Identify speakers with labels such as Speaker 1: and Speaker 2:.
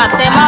Speaker 1: Guatemala.